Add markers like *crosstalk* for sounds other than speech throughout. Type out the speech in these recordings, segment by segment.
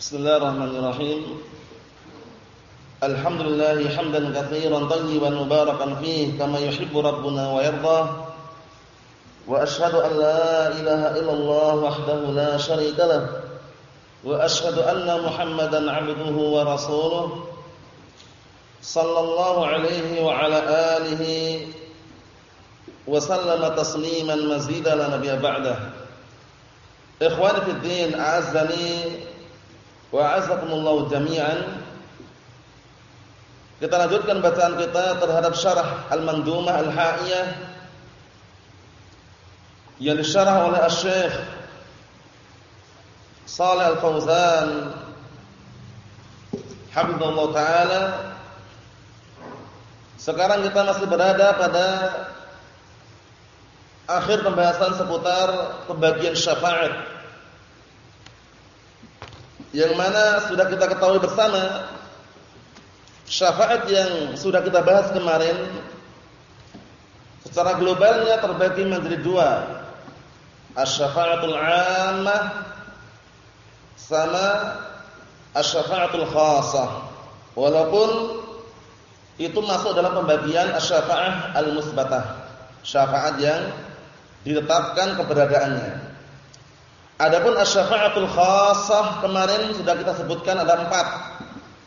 Bismillahirrahmanirrahim. Alhamdulillah hamdan katsiran tayyiban mubarakan fihi kama yuhibbu rabbuna wa yarda. Wa ashhadu an la ilaha illallah wahdahu la syarika lah. Wa ashhadu anna Muhammadan 'abduhu wa rasuluh. Sallallahu alaihi wa ala alihi wa sallama tasliman mazida la nabiyya ba'dah. Ikhwani fid din, a'azzani Wa azakumullahu jami'an. Kita lanjutkan bacaan kita terhadap syarah Al-Mandumah Al-Ha'iyah yang disyarah oleh Asy-Syaikh Al-Fauzan Hafizallahu taala. Sekarang kita masih berada pada akhir pembahasan seputar pembagian syafaat yang mana sudah kita ketahui bersama syafaat yang sudah kita bahas kemarin secara globalnya terbagi menjadi dua. Asy-syafa'atul 'ammah sama asy-syafa'atul khassah walaupun itu masuk dalam pembagian asy-syafa'ah al-musbatah. Syafaat yang ditetapkan keberadaannya Adapun asy-syafa'atul kemarin sudah kita sebutkan ada empat.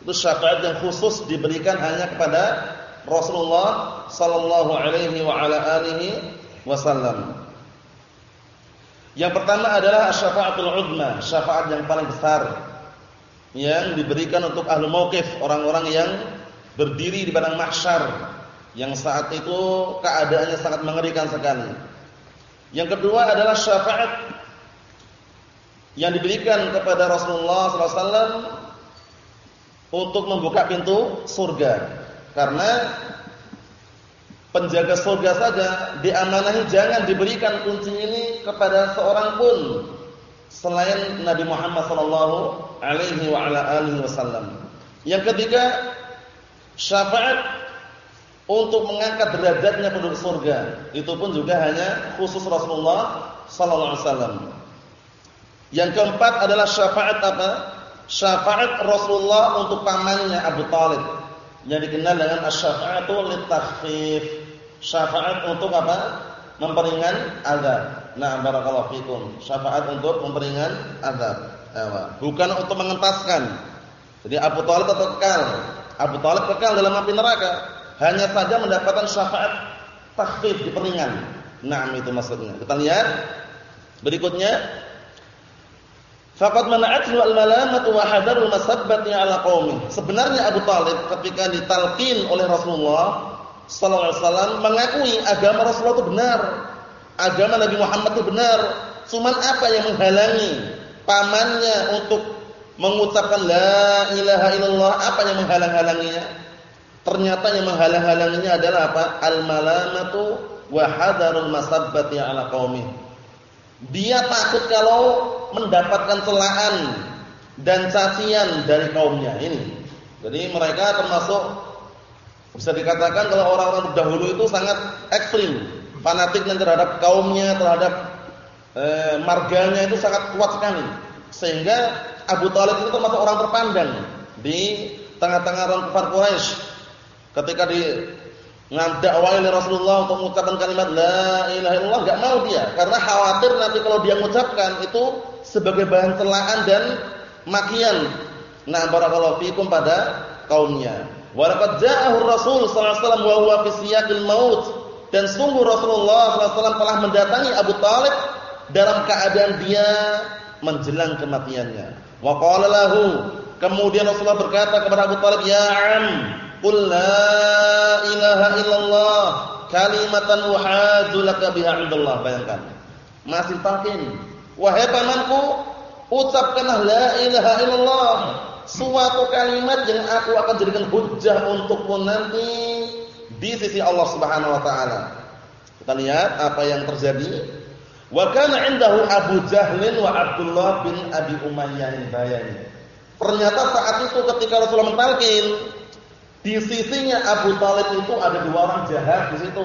Itu syafaat yang khusus diberikan hanya kepada Rasulullah sallallahu alaihi wa ala alihi wasallam. Yang pertama adalah asy-syafa'atul syafaat yang paling besar yang diberikan untuk ahli mauqif, orang-orang yang berdiri di padang mahsyar yang saat itu keadaannya sangat mengerikan sekali. Yang kedua adalah syafaat yang diberikan kepada Rasulullah SAW untuk membuka pintu surga. Karena penjaga surga saja diamanahi jangan diberikan kunci ini kepada seorang pun selain Nabi Muhammad sallallahu alaihi wasallam. Yang ketiga, syafaat untuk mengangkat derajatnya penduduk surga. Itu pun juga hanya khusus Rasulullah sallallahu alaihi wasallam. Yang keempat adalah syafaat apa? Syafaat Rasulullah untuk pamannya Abu Talib. Yang dikenal dengan asy-syafa'atu litakhfif. Syafaat untuk apa? Memperingan azab. Nah, barakallahu fikum. Syafaat untuk memperingan azab. Bukan untuk mengentaskan. Jadi Abu Talib tetap kekal. Abu Talib kekal dalam api neraka. Hanya saja mendapatkan syafaat takhfif diperingan. Nah, itu maksudnya. Kita lihat berikutnya Faqad mana'athu al-malamatu wa hadarul masabbati 'ala qaumi. Sebenarnya Abu Talib ketika ditalqin oleh Rasulullah sallallahu alaihi wasallam mengakui agama Rasulullah itu benar. Agama Nabi Muhammad itu benar. Cuman apa yang menghalangi pamannya untuk mengucapkan la ilaha illallah? Apa yang menghalang-halanginya? Ternyata yang menghalang-halanginya adalah apa? Al-malamatu wa hadarul masabbati 'ala qaumi. Dia takut kalau mendapatkan celaan dan cacian dari kaumnya ini. Jadi mereka termasuk bisa dikatakan kalau orang-orang terdahulu itu sangat ekstrim, fanatiknya terhadap kaumnya, terhadap eh, marganya itu sangat kuat sekali. Sehingga Abu Talib itu termasuk orang terpandang di tengah-tengah orang kafir Quraisy. Ketika di ngadakwai oleh Rasulullah untuk mengucapkan kalimat la ilaha illallah enggak mau dia karena khawatir nanti kalau dia mengucapkan itu sebagai bahan celaan dan makian. Nah, barakallahu fikum pada kaumnya. Wa laqad ja'ahu Rasul sallallahu alaihi wasallam wa huwa maut. Dan sungguh Rasulullah wasallam telah mendatangi Abu Talib dalam keadaan dia menjelang kematiannya. Wa qala lahu, kemudian Rasulullah berkata kepada Abu Talib, "Ya 'am, qul la ilaha illallah kalimatan uhadu laka biha 'indallah." Bayangkan. Masih talqin Wahai pamanku, ucapkanlah la ilaha illallah, suatu kalimat yang aku akan jadikan hujjah untukmu nanti di sisi Allah Subhanahu wa taala. Kita lihat apa yang terjadi. Wa kana indahu Abu Jahlin wa Abdullah bin Abi Umayyah bayani. Ternyata saat itu ketika Rasulullah mentalkin, di sisinya Abu Talib itu ada dua orang jahat di situ.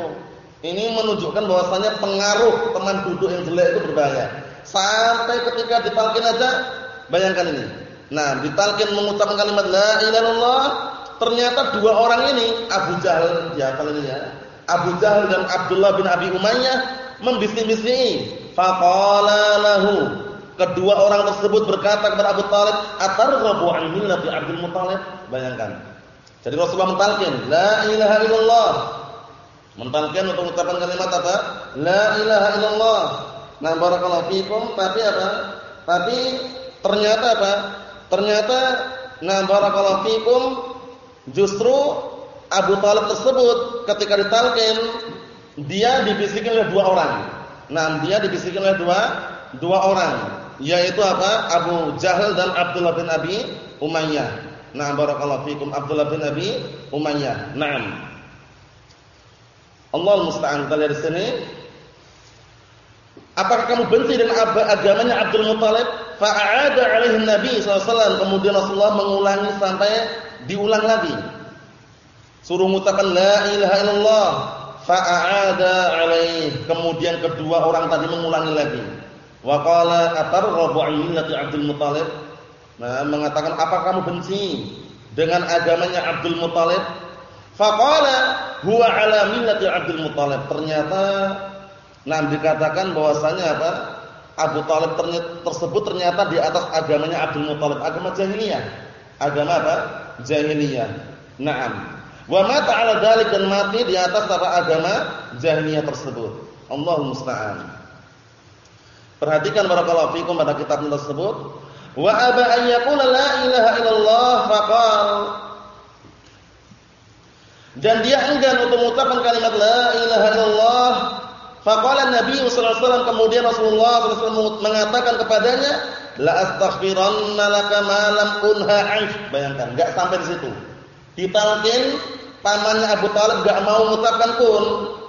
Ini menunjukkan bahwasanya pengaruh teman duduk yang jelek itu berbahaya. Sampai ketika ditalkin aja, bayangkan ini. Nah, ditalkin mengucapkan kalimat la ilaha illallah, ternyata dua orang ini Abu Jahal ya kalau ini ya. Abu Jahal dan Abdullah bin Abi Umayyah membisik-bisiki. Faqala lahu. Kedua orang tersebut berkata kepada Abu Talib, "Atarghabu an millati Abdul Muthalib?" Bayangkan. Jadi Rasulullah mentalkin, "La ilaha illallah." Mentalkin untuk mengucapkan kalimat apa? La ilaha illallah. Nah, barakallahu fikum, tapi apa? Tapi ternyata apa? Ternyata nah barakallahu fikum justru Abu Talib tersebut ketika ditalkin dia dibisikin oleh dua orang. Nah, dia dibisikin oleh dua dua orang, yaitu apa? Abu Jahal dan Abdullah bin Abi Umayyah. Nah, barakallahu fikum Abdullah bin Abi Umayyah. Naam. Allah musta'an kita di sini. Apakah kamu benci dengan agamanya Abdul Muthalib? Fa'ada alaihi Nabi SAW. Kemudian Rasulullah mengulangi sampai diulang lagi. Suruh mengucapkan la ilaha illallah. Fa'ada alaihi. Kemudian kedua orang tadi mengulangi lagi. Wa qala atarghabu an millati Abdul Muthalib? Nah, mengatakan apa kamu benci dengan agamanya Abdul Muthalib? Faqala huwa ala millati Abdul Muthalib. Ternyata nah dikatakan bahwasanya apa? Abu Talib tersebut ternyata di atas agamanya Abdul Muthalib, agama jahiliyah. Agama apa? Jahiliyah. Naam. Wa mata ala dalik dan mati di atas apa agama jahiliyah tersebut. Allahu musta'an. Perhatikan barakallahu fikum pada kitab tersebut. Wa aba an yaqula la ilaha illallah faqal dan dia enggan untuk mengucapkan kalimat la ilaha illallah. Faqala Nabi sallallahu alaihi wasallam kemudian Rasulullah sallallahu alaihi wasallam mengatakan kepadanya, la astaghfiranna laka ma lam unha anf. Bayangkan, enggak sampai di situ. Ditalkin pamannya Abu Talib enggak mau mengucapkan pun,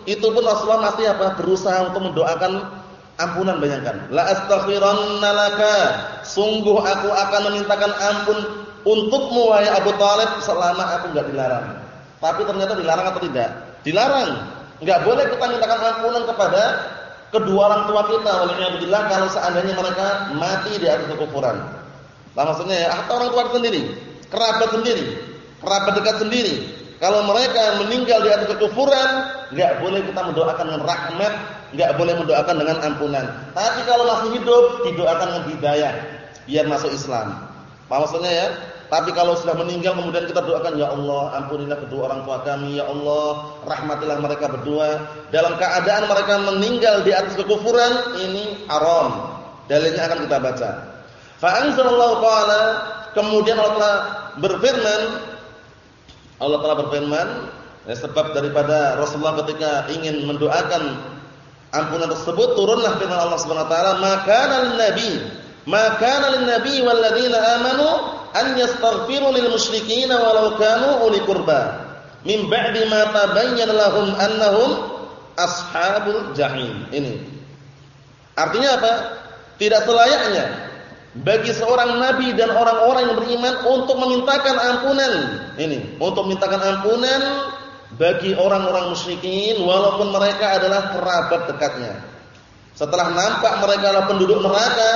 itu pun Rasulullah masih apa? berusaha untuk mendoakan ampunan bayangkan. La astaghfiranna laka. Sungguh aku akan memintakan ampun untukmu wahai Abu Talib selama aku enggak dilarang. Tapi ternyata dilarang atau tidak? Dilarang. Enggak boleh kita mintakan ampunan kepada kedua orang tua kita. Waliyadzubillah kalau seandainya mereka mati di atas kekufuran. Nah, maksudnya ya, atau orang tua sendiri, kerabat sendiri, kerabat dekat sendiri. Kalau mereka meninggal di atas kekufuran, enggak boleh kita mendoakan dengan rahmat, enggak boleh mendoakan dengan ampunan. Tapi kalau masih hidup, didoakan dengan hidayah biar masuk Islam. Apa maksudnya ya? Tapi kalau sudah meninggal kemudian kita doakan ya Allah ampunilah kedua orang tua kami ya Allah rahmatilah mereka berdua dalam keadaan mereka meninggal di atas kekufuran ini haram. Dalilnya akan kita baca. Fa anzalallahu kemudian Allah berfirman Allah telah berfirman ya, sebab daripada Rasulullah ketika ingin mendoakan ampunan tersebut turunlah firman Allah Subhanahu wa taala maka nabi maka nabi wal ladzina amanu an yastaghfiru lil musyrikeena walau kanu uli qurba min ba'di ma tabayyana lahum annahum ashabul jahim. Ini. Artinya apa? Tidak selayaknya bagi seorang nabi dan orang-orang yang beriman untuk memintakan ampunan. Ini, untuk memintakan ampunan bagi orang-orang musyrikin walaupun mereka adalah kerabat dekatnya. Setelah nampak mereka adalah penduduk neraka,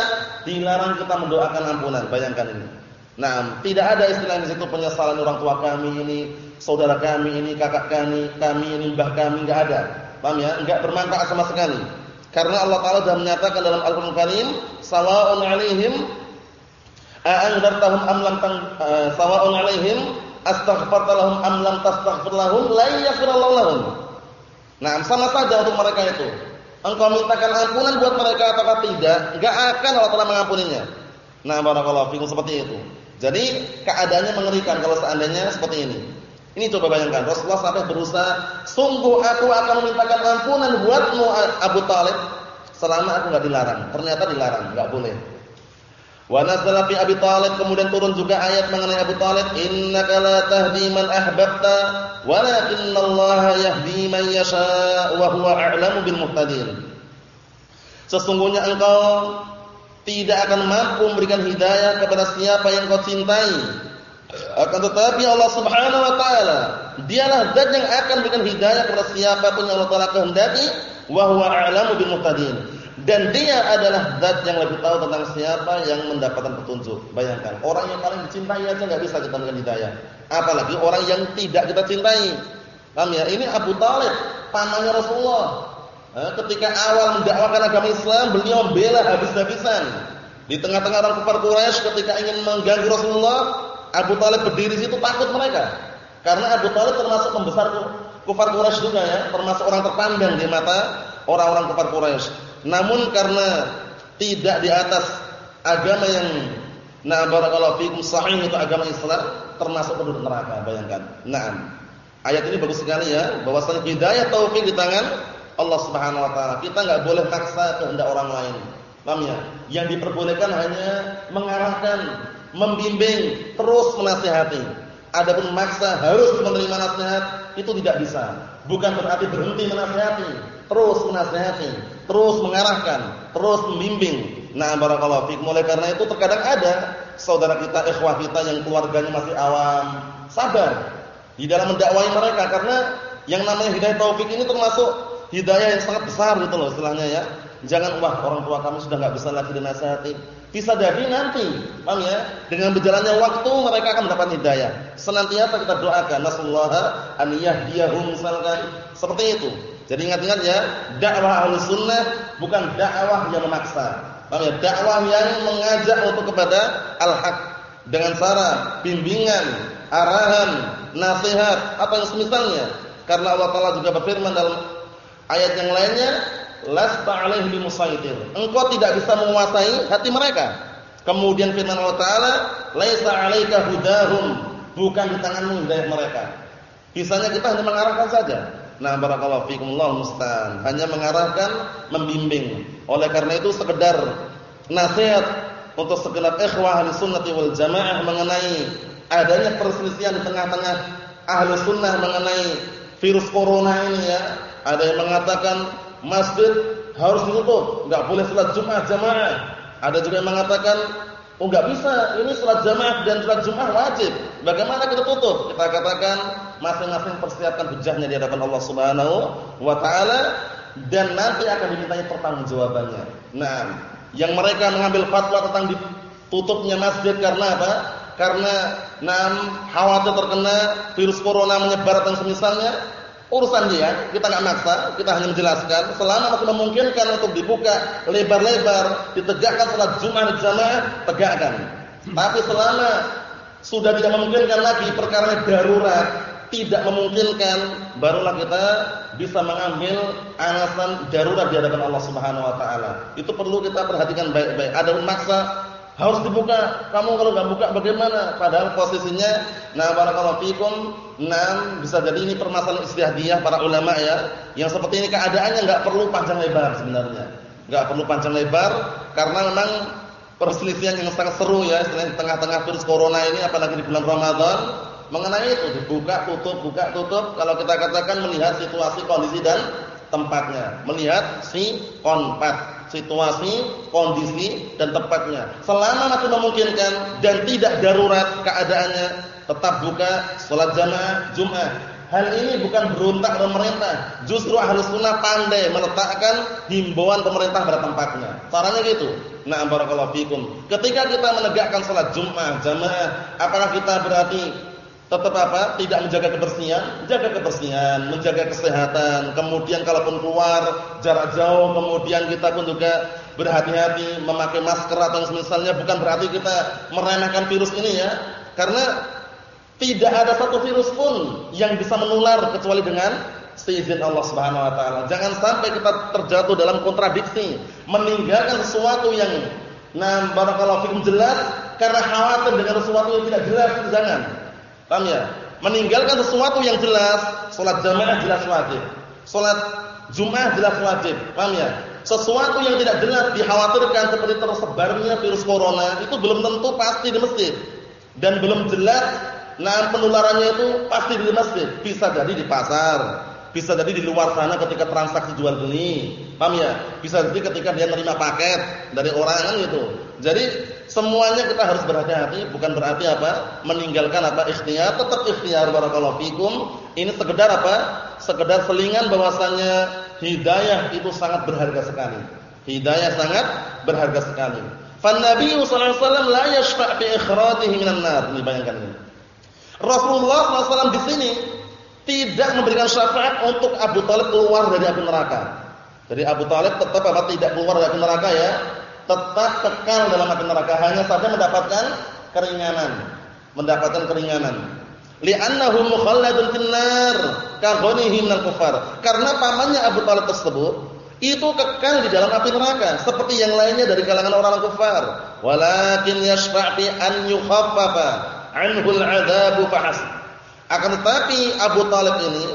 dilarang kita mendoakan ampunan. Bayangkan ini. Nah, tidak ada istilah di situ penyesalan orang tua kami ini, saudara kami ini, kakak kami, kami ini, mbah kami enggak ada. Paham ya? Enggak bermanfaat sama sekali. Karena Allah Taala sudah menyatakan dalam Al-Qur'an Karim, "Sawa'un 'alaihim a'anzartahum am lam uh, sawa'un 'alaihim astaghfarta am lam la yaghfirullahu lahum." Nah, sama saja untuk mereka itu. Engkau mintakan ampunan buat mereka atau tidak, enggak akan Allah Taala mengampuninya. Nah, barakallahu fikum seperti itu. Jadi keadaannya mengerikan kalau seandainya seperti ini. Ini coba bayangkan, Rasulullah sampai berusaha, sungguh aku akan memintakan ampunan buatmu Abu Talib selama aku nggak dilarang. Ternyata dilarang, nggak boleh. Wa nazala fi Abi Talib kemudian turun juga ayat mengenai Abu Talib, innaka la tahdi man ahbabta, walakinallaha yahdi man yasha wa huwa a'lamu bil muhtadin. Sesungguhnya engkau tidak akan mampu memberikan hidayah kepada siapa yang kau cintai. Akan tetapi Allah Subhanahu wa taala, dialah zat yang akan memberikan hidayah kepada siapa pun yang Allah taala kehendaki, wa huwa a'lamu bil muhtadin. dan dia adalah zat yang lebih tahu tentang siapa yang mendapatkan petunjuk. Bayangkan, orang yang paling dicintai aja nggak bisa kita berikan hidayah. Apalagi orang yang tidak kita cintai. Paham ya? Ini Abu Talib, pamannya Rasulullah. Eh, ketika awal mendakwakan agama Islam, beliau membela habis-habisan. Di tengah-tengah orang kafir Quraisy ketika ingin mengganggu Rasulullah, Abu Talib berdiri situ takut mereka. Karena Abu Talib termasuk pembesar kufar Quraisy juga ya, termasuk orang terpandang di mata orang-orang kufar Quraisy. Namun karena tidak di atas agama yang na barakallahu fikum sahih itu agama Islam, termasuk penduduk neraka, bayangkan. Naam. Ayat ini bagus sekali ya, bahwasanya hidayah taufik di tangan Allah Subhanahu wa taala. Kita enggak boleh maksa kehendak orang lain. Paham ya? Yang diperbolehkan hanya mengarahkan, membimbing, terus menasihati. Adapun maksa harus menerima nasihat itu tidak bisa. Bukan berarti berhenti menasihati, terus menasihati, terus mengarahkan, terus membimbing. Nah, barakallahu fiik. Mulai karena itu terkadang ada saudara kita, ikhwah kita yang keluarganya masih awam, sabar di dalam mendakwai mereka karena yang namanya hidayah taufik ini termasuk hidayah yang sangat besar gitu loh istilahnya ya. Jangan wah orang tua kami sudah nggak bisa lagi dinasihati. Bisa jadi nanti, paham ya? Dengan berjalannya waktu mereka akan mendapat hidayah. Senantiasa kita doakan nasallaha an yahdiyahum misalkan seperti itu. Jadi ingat-ingat ya, dakwah Sunnah bukan dakwah yang memaksa. Paham ya? Dakwah yang mengajak untuk kepada al-haq dengan cara bimbingan, arahan, nasihat, apa yang semisalnya. Karena Allah Taala juga berfirman dalam ayat yang lainnya, lasta alaihim bimusaitir. Engkau tidak bisa menguasai hati mereka. Kemudian firman Allah Taala, laisa 'alaika hudahum, bukan di tanganmu hidayah mereka. Bisanya kita hanya mengarahkan saja. Nah, barakallahu fikum Allah. Hanya mengarahkan, membimbing. Oleh karena itu sekedar nasihat untuk segenap ikhwah ahli sunnati wal jamaah mengenai adanya perselisihan di tengah-tengah ahli sunnah mengenai virus corona ini ya. Ada yang mengatakan masjid harus ditutup, enggak boleh salat Jumat jamaah. Ada juga yang mengatakan oh enggak bisa, ini salat jamaah dan salat Jumat wajib. Bagaimana kita tutup? Kita katakan masing-masing persiapkan hujahnya di hadapan Allah Subhanahu wa taala dan nanti akan dimintai pertanggungjawabannya. Nah, yang mereka mengambil fatwa tentang ditutupnya masjid karena apa? Karena nam khawatir terkena virus corona menyebar atau semisalnya, urusan dia, kita nggak maksa, kita hanya menjelaskan selama masih memungkinkan untuk dibuka lebar-lebar, ditegakkan salat Jumat jamaah, tegakkan. Tapi selama sudah tidak memungkinkan lagi perkara darurat, tidak memungkinkan, barulah kita bisa mengambil alasan darurat di hadapan Allah Subhanahu wa taala. Itu perlu kita perhatikan baik-baik. Ada maksa harus dibuka. Kamu kalau nggak buka bagaimana? Padahal posisinya nah barakallahu fikum, nah bisa jadi ini permasalahan istihadiyah para ulama ya. Yang seperti ini keadaannya nggak perlu panjang lebar sebenarnya. nggak perlu panjang lebar karena memang perselisihan yang sangat seru ya di tengah-tengah virus corona ini apalagi di bulan Ramadan mengenai itu dibuka tutup buka tutup kalau kita katakan melihat situasi kondisi dan tempatnya melihat si konpat situasi, kondisi dan tempatnya. Selama masih memungkinkan dan tidak darurat keadaannya, tetap buka salat jamaah Jumat. Hal ini bukan berontak pemerintah, justru ahlus sunnah pandai meletakkan himbauan pemerintah pada tempatnya. Caranya gitu. Nah, barakallahu fikum. Ketika kita menegakkan salat Jumat jamaah, apakah kita berarti tetap apa? Tidak menjaga kebersihan, jaga kebersihan, menjaga kesehatan. Kemudian kalaupun keluar jarak jauh, kemudian kita pun juga berhati-hati memakai masker atau misalnya bukan berarti kita meremehkan virus ini ya. Karena tidak ada satu virus pun yang bisa menular kecuali dengan seizin Allah Subhanahu wa taala. Jangan sampai kita terjatuh dalam kontradiksi, meninggalkan sesuatu yang nah barakallahu fikum jelas karena khawatir dengan sesuatu yang tidak jelas, jangan. Paham ya? Meninggalkan sesuatu yang jelas, salat jamaah jelas wajib. Salat Jumat jelas wajib. Paham ya? Sesuatu yang tidak jelas dikhawatirkan seperti tersebarnya virus corona itu belum tentu pasti di masjid. Dan belum jelas nah penularannya itu pasti di masjid. Bisa jadi di pasar, bisa jadi di luar sana ketika transaksi jual beli. Paham ya? Bisa jadi ketika dia menerima paket dari orang kan gitu. Jadi semuanya kita harus berhati-hati, bukan berarti apa? Meninggalkan apa ikhtiar, tetap ikhtiar barakallahu fikum. Ini sekedar apa? Sekedar selingan bahwasanya hidayah itu sangat berharga sekali. Hidayah sangat berharga sekali. Fan Nabi sallallahu alaihi wasallam la yashfa' fi ikhradihi minan nar. Ini bayangkan ini. Rasulullah SAW di sini tidak memberikan syafaat untuk Abu Talib keluar dari api neraka. Jadi Abu Talib tetap apa tidak keluar dari api neraka ya, tetap kekal dalam api neraka hanya saja mendapatkan keringanan, mendapatkan keringanan. Li'annahu mukhalladun finnar ka ghanihi minal kufar. Karena pamannya Abu Talib tersebut itu kekal di dalam api neraka seperti yang lainnya dari kalangan orang kafir. Walakin yashfa' an yukhaffafa anhu al-'adzabu fahas. Akan tetapi Abu Talib ini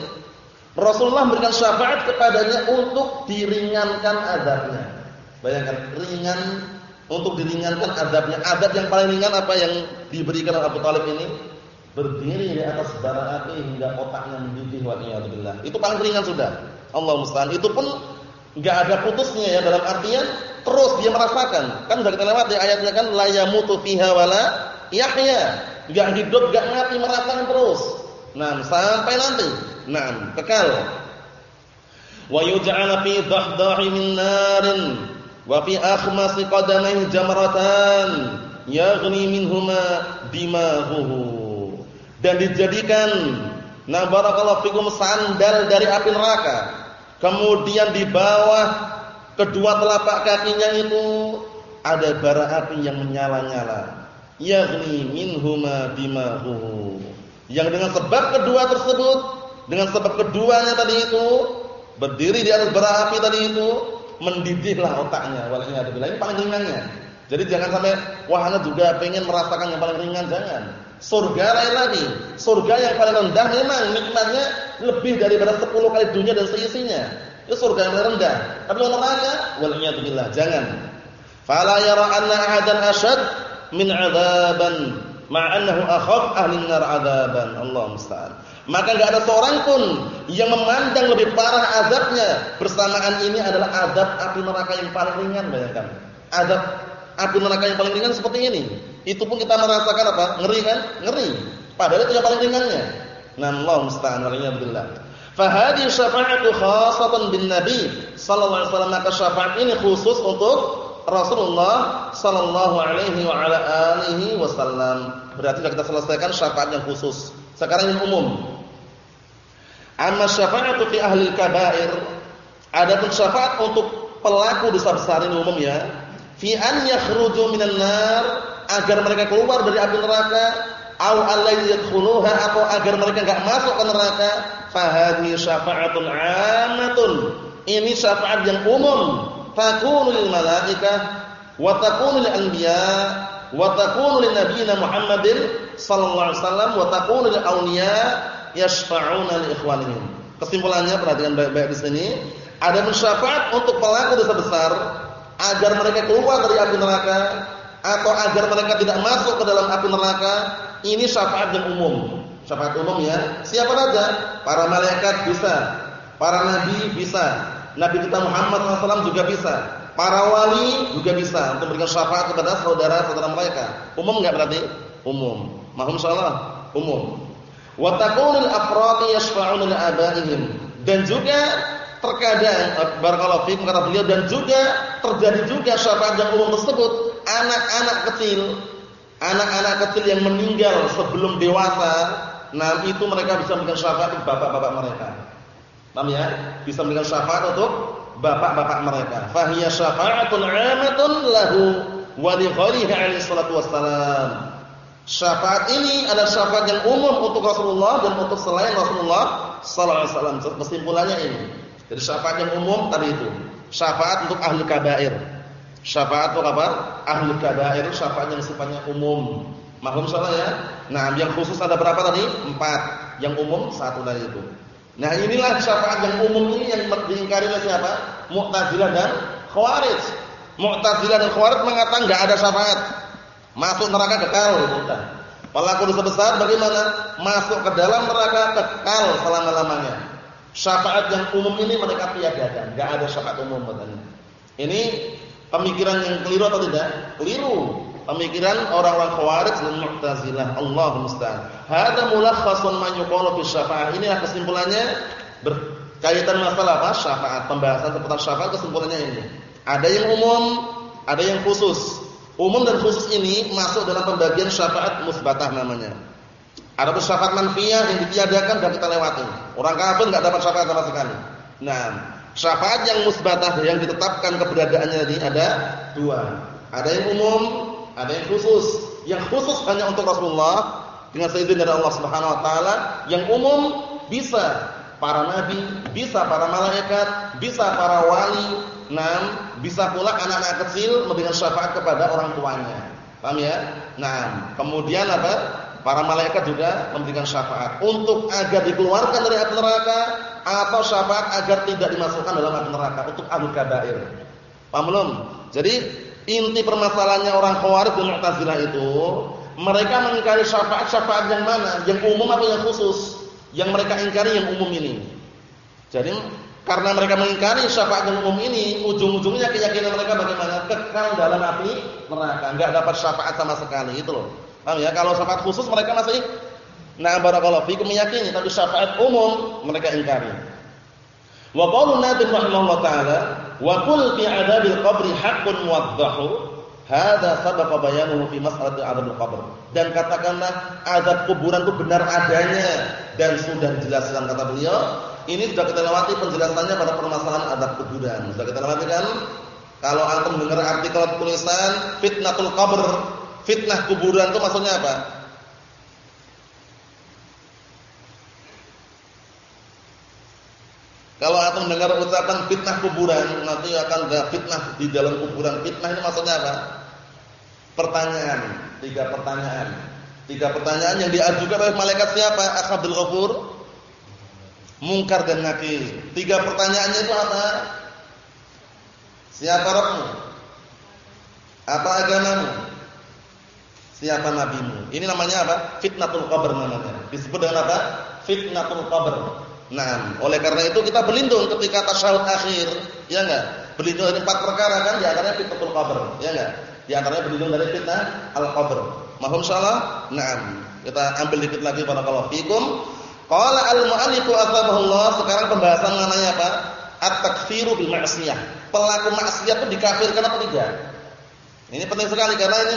Rasulullah memberikan syafaat kepadanya untuk diringankan azabnya. Bayangkan ringan untuk diringankan azabnya. Azab yang paling ringan apa yang diberikan oleh Abu Talib ini? Berdiri di atas bara api hingga otaknya mendidih wa Itu paling ringan sudah. Allah musta'an. Itu pun Enggak ada putusnya ya dalam artian terus dia merasakan. Kan sudah kita lewati ayatnya kan la yamutu fiha wala yahya. Enggak hidup, enggak mati merasakan terus. Nah, sampai nanti. Nah, kekal. Wa yuj'ala fi dhahdahi min narin wa fi akhmasi qadamaihi jamratan yaghni minhuma dimahuhu. Dan dijadikan nah barakallahu fikum sandal dari api neraka Kemudian di bawah kedua telapak kakinya itu ada bara api yang menyala-nyala. Yaghni minhuma dimahu. Yang dengan sebab kedua tersebut, dengan sebab keduanya tadi itu berdiri di atas bara api tadi itu mendidihlah otaknya. Walanya ini paling ringannya. Jadi jangan sampai wahana juga pengen merasakan yang paling ringan jangan. Surga lain lagi. Surga yang paling rendah memang nikmatnya lebih daripada 10 kali dunia dan seisinya. Itu surga yang paling rendah. Tapi neraka waliyadzubillah jangan. Fala yara anna ahadan asyad min 'adzaban ma'annahu akhaf ahli nar 'adzaban. Allah musta'an. Maka enggak ada seorang pun yang memandang lebih parah azabnya bersamaan ini adalah azab api neraka yang paling ringan bayangkan. Azab api neraka yang paling ringan seperti ini. Itu pun kita merasakan apa? Ngeri kan? Ngeri. Padahal itu yang paling ringannya. Nah, Allah musta'an waliyadzubillah. Fahadi syafa'atu khasatan bin Nabi sallallahu alaihi wasallam maka syafaat ini khusus untuk Rasulullah sallallahu alaihi wa ala alihi wasallam. Berarti sudah kita selesaikan syafaat yang khusus. Sekarang yang umum. Amma syafa'atu fi ahli kabair. Adapun syafaat untuk pelaku dosa besar ini umum ya fi an yakhruju minan nar agar mereka keluar dari api neraka au allai yadkhuluha atau agar mereka enggak masuk ke neraka fa hadhihi syafa'atun 'ammatun ini syafaat yang umum takunu lil malaikah wa takunu lil anbiya wa takunu lin nabiyina Muhammadin sallallahu alaihi wasallam wa takunu lil awliya yashfa'una li ikhwanihim kesimpulannya perhatikan baik-baik di sini ada syafaat untuk pelaku dosa besar agar mereka keluar dari api neraka atau agar mereka tidak masuk ke dalam api neraka, ini syafaat yang umum. Syafaat umum ya. Siapa saja? Para malaikat bisa, para nabi bisa, Nabi kita Muhammad SAW juga bisa, para wali juga bisa untuk memberikan syafaat kepada saudara-saudara mereka. Umum enggak berarti? Umum. Mahum insyaallah umum. Wa afradi yashfa'una li abaihim. Dan juga terkadang barakallahu fiikum kata beliau dan juga terjadi juga syafaat yang umum tersebut anak-anak kecil anak-anak kecil yang meninggal sebelum dewasa nah itu mereka bisa memberikan syafaat untuk bapak-bapak mereka paham ya bisa memberikan syafaat untuk bapak-bapak mereka fahiya syafa'atun 'amatun lahu wa li ghairihi alaihi salatu wassalam syafaat ini adalah syafaat yang umum untuk Rasulullah dan untuk selain Rasulullah sallallahu alaihi wasallam kesimpulannya ini jadi syafaat yang umum tadi itu. Syafaat untuk ahli kabair. Syafaat untuk apa? Ahli kabair syafaat yang sifatnya umum. Mahum salah ya? Nah, yang khusus ada berapa tadi? Empat. Yang umum satu dari itu. Nah, inilah syafaat yang umum ini yang diingkari oleh siapa? Mu'tazilah dan Khawarij. Mu'tazilah dan Khawarij mengatakan enggak ada syafaat. Masuk neraka kekal udah. Pelaku dosa besar bagaimana? Masuk ke dalam neraka kekal selama-lamanya. Syafaat yang umum ini mereka tiadakan, enggak ada syafaat umum katanya. Ini pemikiran yang keliru atau tidak? Keliru. Pemikiran orang-orang Khawarij dan Mu'tazilah. Allah musta'an. Hada mulakhasun ma yuqalu fi syafaat. Inilah kesimpulannya berkaitan masalah apa? Syafaat. Pembahasan tentang syafaat kesimpulannya ini. Ada yang umum, ada yang khusus. Umum dan khusus ini masuk dalam pembagian syafaat musbatah namanya. Ada syafaat manfiyah yang ditiadakan dan kita lewati. Orang kafir enggak dapat syafaat sama sekali. Nah, syafaat yang musbatah yang ditetapkan keberadaannya ini ada dua. Ada yang umum, ada yang khusus. Yang khusus hanya untuk Rasulullah dengan seizin dari Allah Subhanahu wa taala, yang umum bisa para nabi, bisa para malaikat, bisa para wali, Nah, bisa pula anak-anak kecil memberikan syafaat kepada orang tuanya. Paham ya? Nah, kemudian apa? Para malaikat juga memberikan syafaat untuk agar dikeluarkan dari api neraka atau syafaat agar tidak dimasukkan dalam api neraka untuk ahli kabair. Paham belum? Jadi inti permasalahannya orang Khawarij dan Mu'tazilah itu mereka mengingkari syafaat-syafaat yang mana? Yang umum atau yang khusus? Yang mereka ingkari yang umum ini. Jadi karena mereka mengingkari syafaat yang umum ini, ujung-ujungnya keyakinan mereka bagaimana? Kekal dalam api neraka, enggak dapat syafaat sama sekali, itu loh. Paham ya? Kalau syafaat khusus mereka masih nah barakallahu fikum meyakini, tapi syafaat umum mereka ingkari. Wa Nabi rahimahullah taala, wa qul fi adabil qabri haqqun muwaddahu Hada sabaqa bayanuhu fi mas'alati adzabul qabr. Dan katakanlah azab kuburan itu benar adanya dan sudah dijelaskan kata beliau ini sudah kita lewati penjelasannya pada permasalahan adab kuburan. Sudah kita lewati kan? Kalau antum mendengar artikel tulisan fitnatul qabr, fitnah kuburan itu maksudnya apa? Kalau antum mendengar ucapan fitnah kuburan, nanti akan ada fitnah di dalam kuburan. Fitnah ini maksudnya apa? Pertanyaan, tiga pertanyaan. Tiga pertanyaan yang diajukan oleh malaikat siapa? Akhadul Ghafur Mungkar dan nakir. Tiga pertanyaannya itu apa? Siapa Rabbmu? Apa agamamu? Siapa nabimu? Ini namanya apa? Fitnatul qabr namanya. Disebut dengan apa? Fitnatul qabr. Nah, oleh karena itu kita berlindung ketika tasyahud akhir, ya enggak? Berlindung dari empat perkara kan di antaranya fitnatul qabr, ya enggak? Di antaranya berlindung dari fitnah al-qabr. Mohon salah. Naam. Kita ambil dikit lagi barakallahu fikum. Qala al-mu'allifu Allah sekarang pembahasan mengenai apa? At-takfiru bil ma'siyah. Pelaku maksiat itu dikafirkan atau tidak? Ini penting sekali karena ini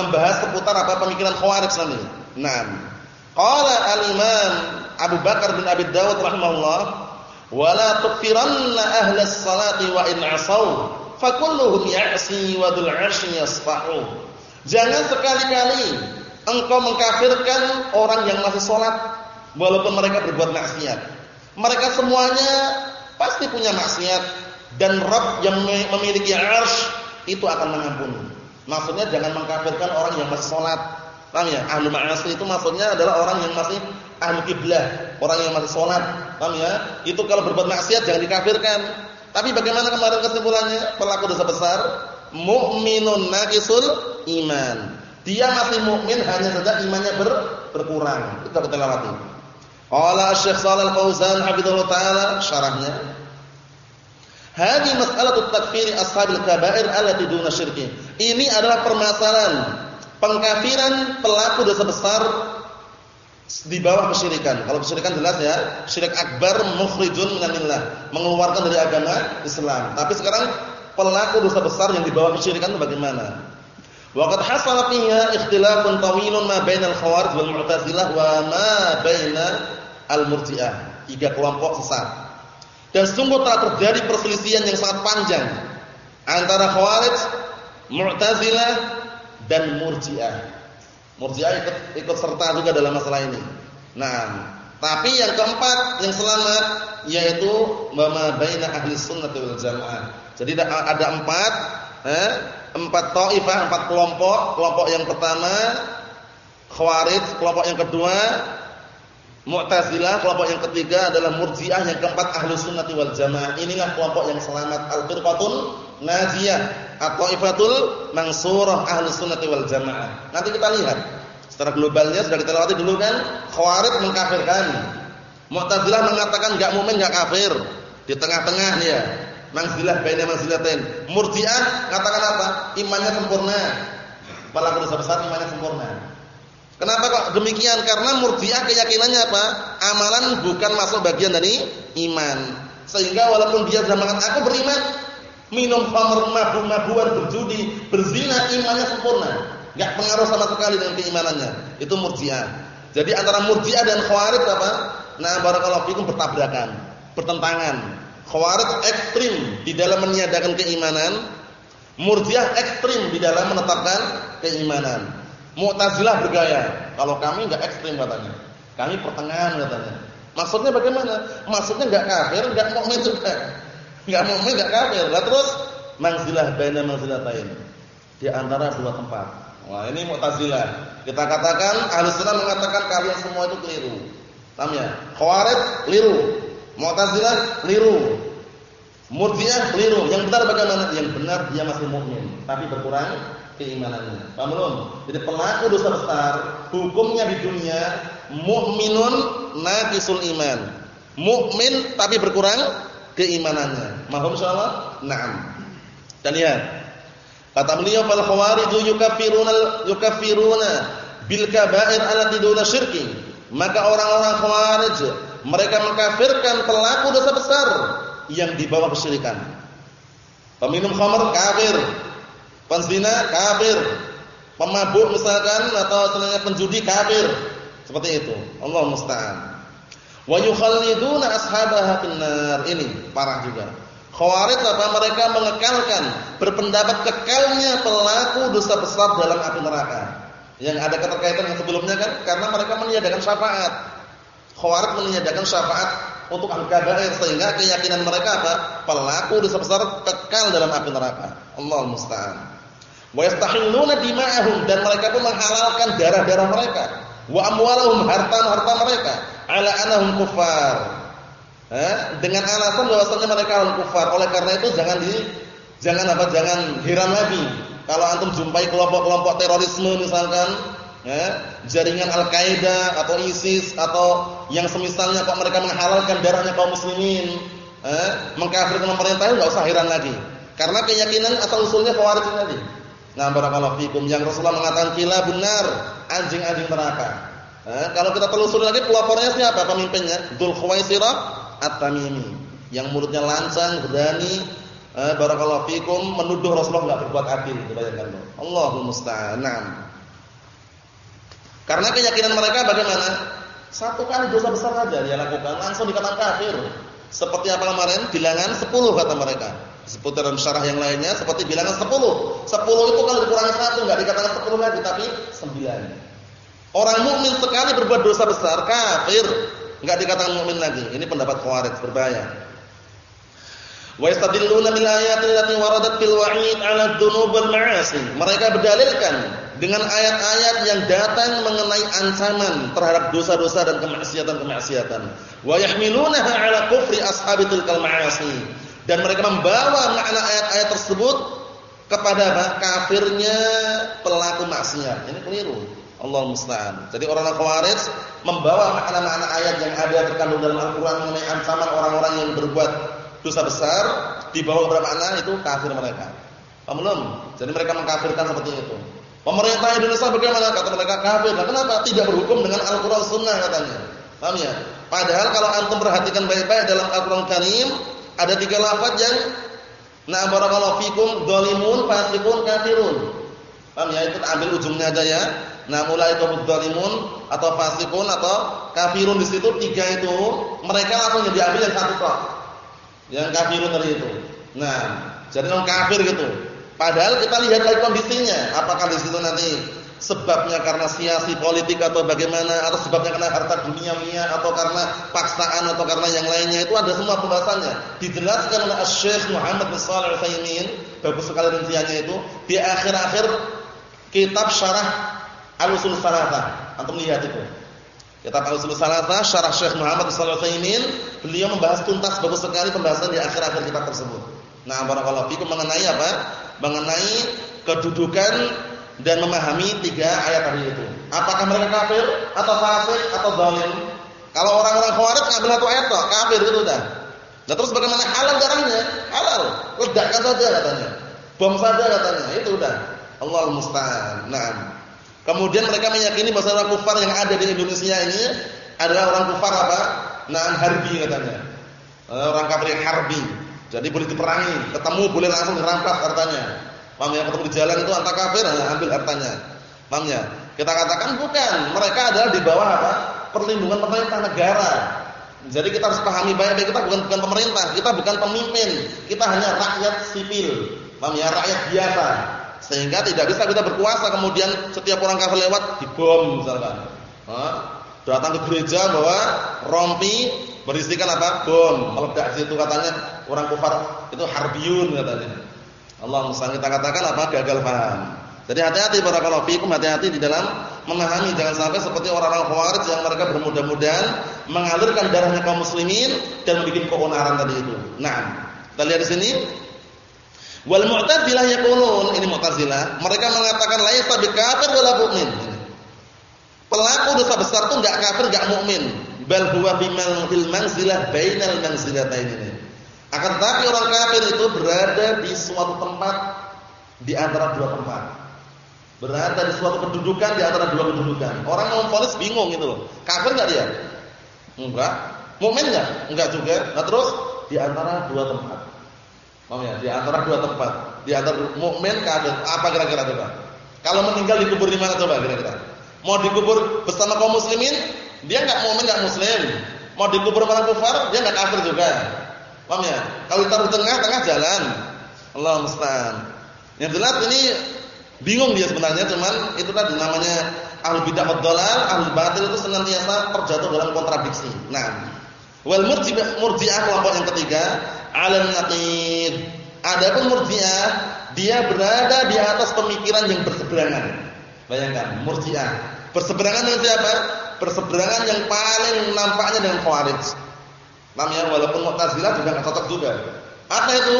membahas seputar apa pemikiran Khawarij nanti. Naam. Qala al-Imam Abu Bakar bin Abi Dawud rahimahullah, "Wa la tukfiranna ahlas salati wa in 'asaw, fa kulluhum ya'si wa dzul 'arsy yasfahu." Jangan sekali-kali engkau mengkafirkan orang yang masih salat walaupun mereka berbuat maksiat. Mereka semuanya pasti punya maksiat dan Rabb yang memiliki arsh itu akan mengampuni. Maksudnya jangan mengkafirkan orang yang masih sholat. Paham ya? Ahlu ma'asi itu maksudnya adalah orang yang masih ahlu kiblah, orang yang masih sholat. Paham ya? Itu kalau berbuat maksiat jangan dikafirkan. Tapi bagaimana kemarin kesimpulannya? Pelaku dosa besar, mukminun naqisul iman. Dia masih mukmin hanya saja imannya ber, berkurang. Itu kita lewati. Qala Syekh Shalal Fauzan hafizallahu taala syarahnya Hadi mas'alatu takfiri ashabil kaba'ir allati duna syirki. Ini adalah permasalahan pengkafiran pelaku dosa besar di bawah kesyirikan. Kalau kesyirikan jelas ya, syirik akbar mukhrijun minallah, mengeluarkan dari agama Islam. Tapi sekarang pelaku dosa besar yang di bawah kesyirikan itu bagaimana? Waqad hasala fiha ikhtilafun tawilun ma bainal khawarij wal mu'tazilah wa ma baina al-Murji'ah, tiga kelompok sesat. Dan sungguh telah terjadi perselisihan yang sangat panjang antara Khawarij, Mu'tazilah dan Murji'ah. Murji'ah ikut, ikut serta juga dalam masalah ini. Nah, tapi yang keempat yang selamat yaitu mama baina ahli sunnah wal jamaah. Jadi ada empat, eh, empat taifah, empat kelompok. Kelompok yang pertama Khawarij, kelompok yang kedua Mu'tazilah kelompok yang ketiga adalah Murji'ah yang keempat Ahlus Sunnah wal Jamaah. Inilah kelompok yang selamat Al-Firqatul Najiyah atau Ifatul Mansurah Ahlus Sunnah wal Jamaah. Nanti kita lihat secara globalnya sudah kita lewati dulu kan Khawarij mengkafirkan. Mu'tazilah mengatakan enggak mukmin enggak kafir. Di tengah-tengah dia. Manzilah baina manzilatain. Murji'ah katakan apa? Imannya sempurna. Pelaku dosa besar imannya sempurna. Kenapa kok demikian? Karena murjiah keyakinannya apa? Amalan bukan masuk bagian dari iman. Sehingga walaupun dia sudah mengatakan aku beriman, minum khamr, mabuk-mabukan, berjudi, berzina, imannya sempurna. Enggak pengaruh sama sekali dengan keimanannya. Itu Murji'ah. Jadi antara Murji'ah dan Khawarij apa? Nah, barakallahu fikum bertabrakan, bertentangan. Khawarij ekstrim di dalam meniadakan keimanan, Murji'ah ekstrim di dalam menetapkan keimanan. Mu'tazilah bergaya, kalau kami enggak ekstrim katanya. Kami pertengahan katanya. Maksudnya bagaimana? Maksudnya enggak kafir, enggak mukmin juga. Enggak mukmin, enggak kafir. Lah terus manzilah baina manzilatain. Di antara dua tempat. Wah, ini Mu'tazilah. Kita katakan Ahlussunnah mengatakan kalian semua itu keliru. Paham ya? Khawarij keliru. Mu'tazilah keliru. Murji'ah keliru. Yang benar bagaimana? Yang benar dia masih mukmin, tapi berkurang keimanannya. Paham belum? Jadi pelaku dosa besar hukumnya di dunia mukminun naqisul iman. Mukmin tapi berkurang keimanannya. Mahum insyaallah? Naam. Dan lihat. Kata beliau fal khawarij yukaffiruna yukaffiruna bil kaba'ir allati duna syirki. Maka orang-orang khawarij mereka mengkafirkan pelaku dosa besar yang di bawah kesyirikan. Peminum khamr kafir, Penzina kafir. Pemabuk misalkan atau sebenarnya penjudi kafir. Seperti itu. Allah musta'an. Wa yukhalliduna ashabaha finnar. Ini parah juga. Khawarij apa mereka mengekalkan berpendapat kekalnya pelaku dosa besar dalam api neraka. Yang ada keterkaitan yang sebelumnya kan karena mereka meniadakan syafaat. Khawarij meniadakan syafaat untuk ahli kabair sehingga keyakinan mereka apa? Pelaku dosa besar kekal dalam api neraka. Allah musta'an. Wa yastahilluna dima'ahum dan mereka pun menghalalkan darah-darah mereka. Wa amwalahum harta-harta mereka ala anahum kufar. Eh, dengan alasan bahwasanya mereka orang kufar. Oleh karena itu jangan di jangan apa jangan heran lagi kalau antum jumpai kelompok-kelompok terorisme misalkan ya, jaringan Al-Qaeda atau ISIS atau yang semisalnya kok mereka menghalalkan darahnya kaum muslimin, eh, mengkafirkan pemerintah enggak usah heran lagi. Karena keyakinan asal usulnya khawarij tadi. Nah, barakallahu fikum yang Rasulullah mengatakan kila benar, anjing-anjing neraka. Nah, kalau kita telusuri lagi pelapornya siapa pemimpinnya? Dzul Khuwaisirah At-Tamimi. Yang mulutnya lancang, berani, eh, barakallahu fikum menuduh Rasulullah enggak berbuat adil, bayangkan loh. Allahumma musta'an. Karena keyakinan mereka bagaimana? Satu kali dosa besar saja dia lakukan langsung dikatakan kafir. Seperti apa kemarin? Bilangan 10 kata mereka. Seperti dalam syarah yang lainnya seperti bilangan 10. 10 itu kalau dikurangi 1 enggak dikatakan 10 lagi tapi 9. Orang mukmin sekali berbuat dosa besar kafir, enggak dikatakan mukmin lagi. Ini pendapat Khawarij berbahaya. Wa yastadilluna bil ayati allati waradat fil wa'id 'ala dzunub wal ma'asi. Mereka berdalilkan dengan ayat-ayat yang datang mengenai ancaman terhadap dosa-dosa dan kemaksiatan-kemaksiatan. Wa yahmilunaha 'ala kufri ashabil ma'asi dan mereka membawa makna ayat-ayat tersebut kepada kafirnya pelaku maksiat. Ini keliru. Allah musta'an. Jadi orang-orang Khawarij membawa makna-makna ayat yang ada terkandung dalam Al-Qur'an mengenai ancaman orang-orang yang berbuat dosa besar dibawa bermakna itu kafir mereka. Paham? Jadi mereka mengkafirkan seperti itu. Pemerintah Indonesia bagaimana? Kata mereka kafir. Nah, kenapa? Tidak berhukum dengan Al-Qur'an Sunnah katanya. Paham ya? Padahal kalau antum perhatikan baik-baik dalam Al-Qur'an Karim ada tiga lafaz yang na barakallahu fikum dzalimun, fasiqun, kafirun. Paham ya? Itu ambil ujungnya aja ya. Nah, mulai itu dzalimun atau fasiqun atau kafirun di situ tiga itu mereka langsung diambil yang satu kok. Yang kafirun tadi itu. Nah, jadi non kafir gitu. Padahal kita lihat lagi kondisinya, apakah di situ nanti sebabnya karena siasi politik atau bagaimana atau sebabnya karena harta duniawinya atau karena paksaan atau karena yang lainnya itu ada semua pembahasannya dijelaskan oleh Syekh Muhammad bin Shalih Al-Utsaimin bagus sekali rinciannya itu di akhir-akhir kitab syarah Al-Usul antum lihat itu kitab Al-Usul Salatah syarah Syekh Muhammad Shalih Al-Utsaimin beliau membahas tuntas bagus sekali pembahasan di akhir-akhir kitab tersebut nah barakallahu fikum mengenai apa mengenai kedudukan dan memahami tiga ayat tadi itu. Apakah mereka kafir atau fasik atau zalim? Kalau orang-orang Khawarij ngambil satu ayat toh, kafir itu udah. Nah terus bagaimana halal darahnya? Halal. Ledakkan saja katanya. Bom saja katanya. Itu udah. Allah musta'an. Nah. Kemudian mereka meyakini bahwa orang kufar yang ada di Indonesia ini adalah orang kufar apa? Nah, harbi katanya. Eh, orang kafir yang harbi. Jadi boleh diperangi, ketemu boleh langsung dirampas hartanya. Paham ya? Ketemu di jalan itu antar kafir, nah, ambil hartanya. Paham ya? Kita katakan bukan, mereka adalah di bawah apa? Perlindungan pemerintah negara. Jadi kita harus pahami baik-baik kita bukan bukan pemerintah, kita bukan pemimpin, kita hanya rakyat sipil. Paham ya? Rakyat biasa. Sehingga tidak bisa kita berkuasa kemudian setiap orang kafir lewat dibom misalkan. Datang ke gereja bawa rompi berisikan apa? Bom. Meledak situ katanya orang kafir itu harbiyun katanya. Allah musta'an kita katakan apa? Gagal paham. Jadi hati-hati para fikum hati-hati di dalam memahami jangan sampai seperti orang-orang Khawarij yang mereka bermudah-mudahan mengalirkan darahnya kaum muslimin dan membuat keonaran tadi itu. Nah, kita lihat di sini Wal Mu'tazilah yaqulun, ini Mu'tazilah, mereka mengatakan laisa bikafir wala mu'min. Pelaku dosa besar itu enggak kafir, enggak mukmin. Bal huwa bimal fil manzilah bainal manzilatain ini. Akan tetapi orang kafir itu berada di suatu tempat di antara dua tempat. Berada di suatu kedudukan di antara dua kedudukan. Orang mau polis bingung itu loh. Kafir enggak dia? Enggak. Mukmin enggak? Enggak juga. Nah terus di antara dua tempat. Paham ya? Di antara dua tempat. Di antara mukmin kafir. Apa kira-kira coba? Kalau meninggal dikubur di mana coba kira-kira? Mau dikubur bersama kaum muslimin, dia enggak mukmin enggak muslim. Mau dikubur orang kafir, dia enggak kafir juga. Paham ya? Kalau ditaruh di tengah-tengah jalan. Allah musta'an. Yang jelas ini bingung dia sebenarnya cuman itu tadi namanya ahli bidah dhalal, ahli batil itu senantiasa terjatuh dalam kontradiksi. Nah, wal murji'ah kelompok yang ketiga, alam naqid. Adapun murji'ah dia berada di atas pemikiran yang berseberangan. Bayangkan, murji'ah berseberangan dengan siapa? Berseberangan yang paling nampaknya dengan khawarij. Namanya walaupun Mu'tazilah juga enggak cocok juga. Apa itu?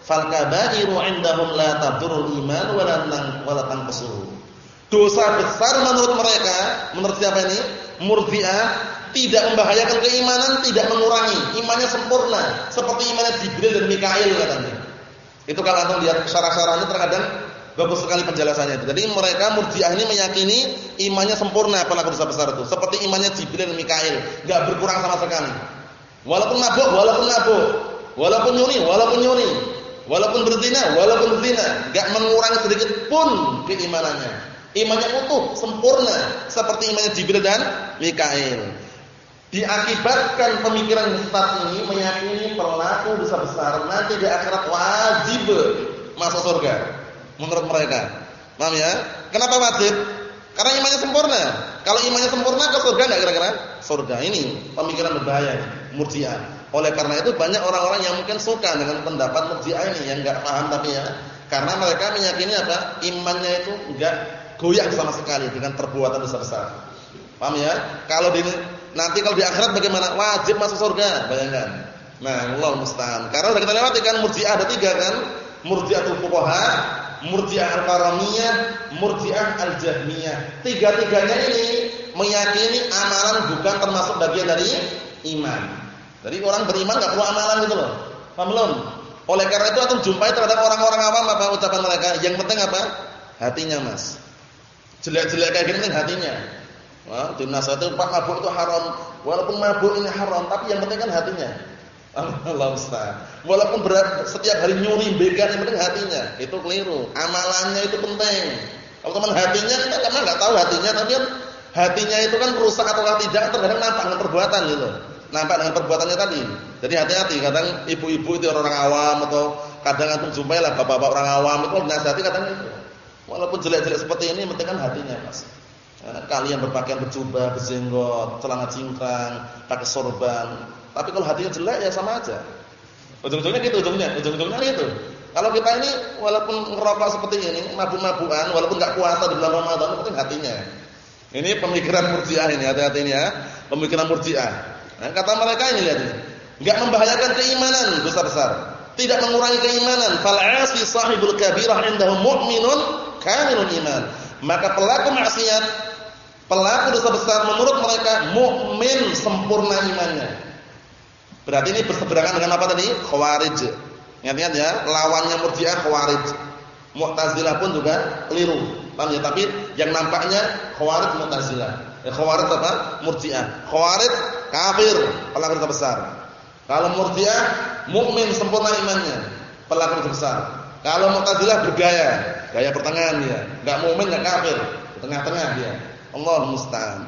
Fal kabairu 'indahum la tadurul iman wa la wa la Dosa besar menurut mereka, menurut siapa ini? Murji'ah tidak membahayakan keimanan, tidak mengurangi. Imannya sempurna, seperti imannya Jibril dan Mikail katanya. Itu kalau antum lihat syarah-syarahnya terkadang bagus sekali penjelasannya itu. Jadi mereka Murji'ah ini meyakini imannya sempurna pelaku dosa besar itu, seperti imannya Jibril dan Mikail, enggak berkurang sama sekali. Walaupun mabuk, walaupun mabuk, walaupun nyuri, walaupun nyuri, walaupun berzina, walaupun berzina, enggak mengurangi sedikit pun keimanannya. Imannya utuh, sempurna seperti imannya Jibril dan Mikail. Diakibatkan pemikiran sesat ini meyakini pelaku dosa besar nanti di akhirat wajib masuk surga menurut mereka. Paham ya? Kenapa wajib? Karena imannya sempurna. Kalau imannya sempurna ke surga enggak kira-kira? Surga. Ini pemikiran berbahaya Murji'ah. Oleh karena itu banyak orang-orang yang mungkin suka dengan pendapat Murji'ah ini yang enggak paham tapi ya. Karena mereka meyakini apa? Imannya itu enggak goyah sama sekali dengan perbuatan dosa besar. Paham ya? Kalau di Nanti kalau di akhirat bagaimana? Wajib masuk surga, bayangkan. Nah, Allah musta'an. Karena sudah kita lewati kan murji'ah ada tiga kan? Murji'atul fuqaha, murji'ah al-karamiyah, murji'ah al-jahmiyah. Tiga-tiganya ini meyakini amalan bukan termasuk bagian dari iman. Jadi orang beriman enggak perlu amalan gitu loh. Paham belum? Oleh karena itu akan jumpai terhadap orang-orang awam apa ucapan mereka? Yang penting apa? Hatinya, Mas. Jelek-jelek kayak gini hatinya. Wah, dinasihati Pak mabuk itu haram. Walaupun mabuk ini haram, tapi yang penting kan hatinya. *laughs* Allah Ustaz. Walaupun berat setiap hari nyuri begal yang penting hatinya. Itu keliru. Amalannya itu penting. Kalau teman hatinya kita kan enggak tahu hatinya, tapi kan hatinya itu kan rusak atau tidak terkadang nampak dengan perbuatan gitu. Nampak dengan perbuatannya tadi. Jadi hati-hati kadang ibu-ibu itu orang, awam atau kadang antum jumpai lah bapak-bapak orang awam itu dinasihati kadang itu. Walaupun jelek-jelek seperti ini penting kan hatinya, Mas. Eh, kalian berpakaian berjubah, berjenggot, celana cingkrang, pakai sorban. Tapi kalau hatinya jelek ya sama aja. Ujung-ujungnya gitu, ujungnya, ujung-ujungnya gitu. Kalau kita ini walaupun ngerokok seperti ini, mabuk-mabukan, walaupun enggak puasa di bulan Ramadan, penting hatinya. Ini pemikiran Murji'ah ini, hati-hati ini ya. Pemikiran Murji'ah. Nah, kata mereka ini lihat ini. Enggak membahayakan keimanan besar besar. Tidak mengurangi keimanan. Fal 'asi sahibul kabirah indahu mu'minun kamilun iman. Maka pelaku maksiat Pelaku dosa besar menurut mereka mukmin sempurna imannya. Berarti ini berseberangan dengan apa tadi? Khawarij. Ingat-ingat ya, lawannya Murji'ah Khawarij. Mu'tazilah pun juga keliru. Ya? Tapi yang nampaknya Khawarij Mu'tazilah. Eh, khawarij apa? Murji'ah. Khawarij kafir, pelaku dosa besar. Kalau Murji'ah mukmin sempurna imannya, pelaku besar. Kalau Mu'tazilah bergaya, gaya pertengahan dia, enggak mukmin enggak kafir, tengah-tengah dia. Allah musta'an.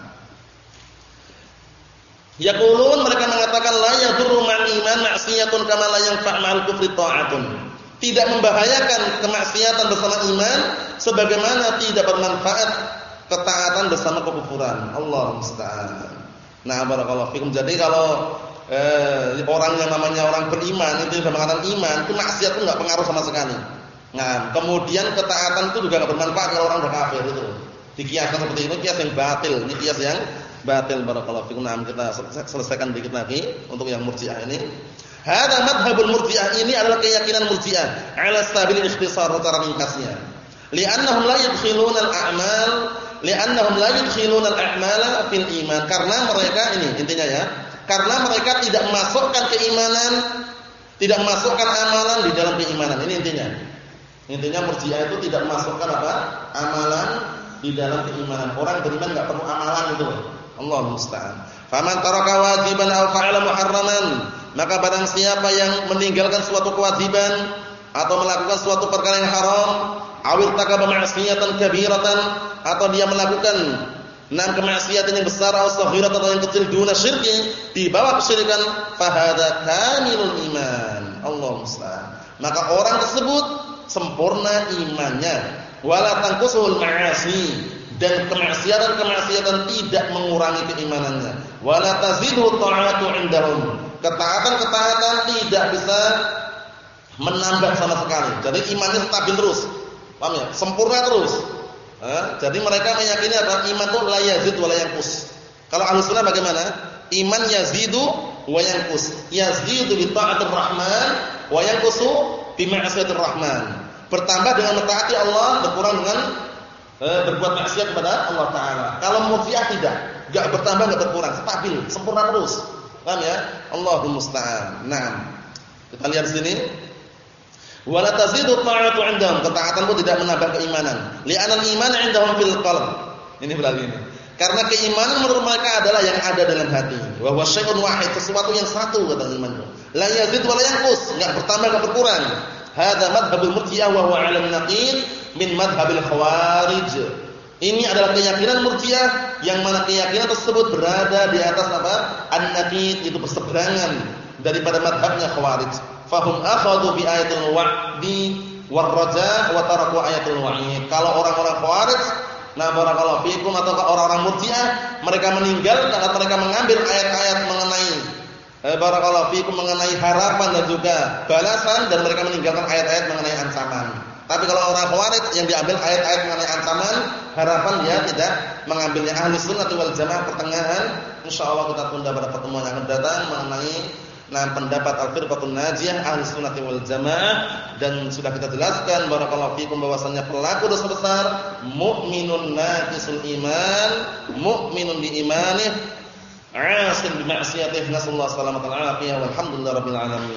Yaqulun mereka mengatakan la yadurru ma'al iman ma'siyatun kama la yanfa' ma'al kufri ta'atun. Tidak membahayakan kemaksiatan bersama iman sebagaimana tidak bermanfaat ketaatan bersama kekufuran. Allah musta'an. Nah, barakallahu fikum. Jadi kalau eh, orang yang namanya orang beriman itu sudah mengatakan iman, itu maksiat itu enggak pengaruh sama sekali. Nah, kemudian ketaatan itu juga enggak bermanfaat kalau orang sudah kafir itu. Dikiaskan seperti ini kias yang batil, ini kias yang batil barakallahu fikum. Nah, kita selesaikan dikit lagi untuk yang Murji'ah ini. Hada madhabul Murji'ah ini adalah keyakinan Murji'ah ala stabil ikhtisar cara ringkasnya. Li'annahum la yadkhiluna al-a'mal li'annahum la yadkhiluna al-a'mala fil iman karena mereka ini intinya ya karena mereka tidak masukkan keimanan, tidak masukkan amalan di dalam keimanan. Ini intinya. Intinya Murji'ah itu tidak masukkan apa? Amalan di dalam keimanan. Orang beriman enggak perlu amalan itu. Allah musta'an. Faman taraka wajiban aw fa'ala muharraman, maka barang siapa yang meninggalkan suatu kewajiban atau melakukan suatu perkara yang haram, awil takaba ma'siyatan kabiratan atau dia melakukan Nah kemaksiatan yang besar atau saghirat atau yang kecil duna syirki di bawah kesyirikan fahada kamilul iman. Allah musta'an. Maka orang tersebut sempurna imannya. Wala tanqusul ma'asi dan kemaksiatan-kemaksiatan tidak mengurangi keimanannya. Wala tazidu ta'atu indahum. Ketaatan-ketaatan tidak bisa menambah sama sekali. Jadi imannya stabil terus. Paham ya? Sempurna terus. Jadi mereka meyakini apa? Iman itu la yazid wa la yanqus. Kalau Ahlussunnah bagaimana? Iman yazidu wa yanqus. Yazidu bi ta'atir rahman wa yanqusu bi ma'siyatir rahman. Bertambah dengan mentaati Allah, berkurang dengan eh, berbuat maksiat kepada Allah taala. Kalau Murji'ah tidak, enggak bertambah enggak berkurang, stabil, sempurna terus. Paham ya? Allahumma musta'an. Nah, kita lihat sini. Wala tazidu ta'atu 'indahum. Ketaatan pun tidak menambah keimanan. Li'anal iman 'indahum fil qalb. Ini berarti ini. Karena keimanan menurut mereka adalah yang ada dalam hati. Wa huwa wahid, sesuatu yang satu kata iman. La yazid wa la yanqus, enggak bertambah enggak berkurang. Hadza madhhabul murji'ah wa huwa 'ala naqid min madhhabil khawarij. Ini adalah keyakinan murji'ah yang mana keyakinan tersebut berada di atas apa? An-naqid itu berseberangan daripada madhabnya khawarij fahum akhadhu bi ayatil wa'di war raja wa taraku ayatul wa'id. Kalau orang-orang Khawarij, nah barakallahu fikum atau orang-orang Murji'ah, mereka meninggal karena mereka mengambil ayat-ayat mengenai barakallahu fikum mengenai harapan dan juga balasan dan mereka meninggalkan ayat-ayat mengenai ancaman. Tapi kalau orang Khawarij yang diambil ayat-ayat mengenai ancaman, harapan dia tidak mengambilnya. Ahli sunnah wal jamaah pertengahan, insyaallah kita tunda pada pertemuan yang akan datang mengenai Nah, pendapat Al-Firqatul Najiyah Ahli Sunnah wal Jamaah dan sudah kita jelaskan barakallahu fikum bahwasanya pelaku dosa besar mukminun naqisul iman, mukminun bi imanih, عاصم بمعصيته نسأل الله السلامة والعافية والحمد لله رب العالمين